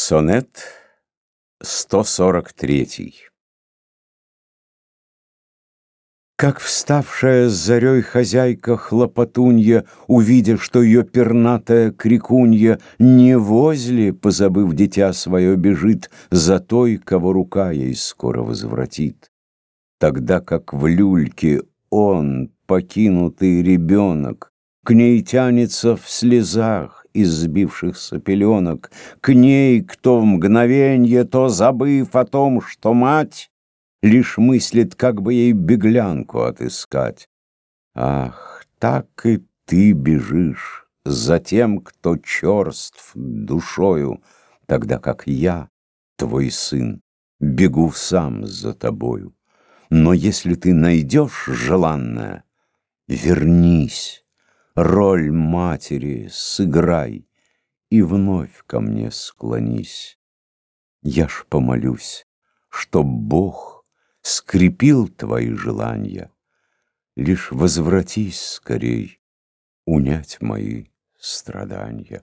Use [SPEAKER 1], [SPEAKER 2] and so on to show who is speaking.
[SPEAKER 1] Сонет 143 Как вставшая с зарей хозяйка хлопотунья, Увидя, что ее пернатая крикунья Не возле, позабыв дитя свое, бежит За той, кого рука ей скоро возвратит. Тогда как в люльке он, покинутый ребенок, К ней тянется в слезах, из сбившихся пеленок, К ней, кто в мгновенье, то забыв о том, что мать Лишь мыслит, как бы ей беглянку отыскать. Ах, так и ты бежишь за тем, кто черств душою, Тогда как я, твой сын, бегу сам за тобою. Но если ты найдешь желанное, вернись роль матери сыграй и вновь ко мне склонись. Я ж помолюсь, чтоб Бог скрепил твои желания, Лишь возвратись скорей унять мои страдания.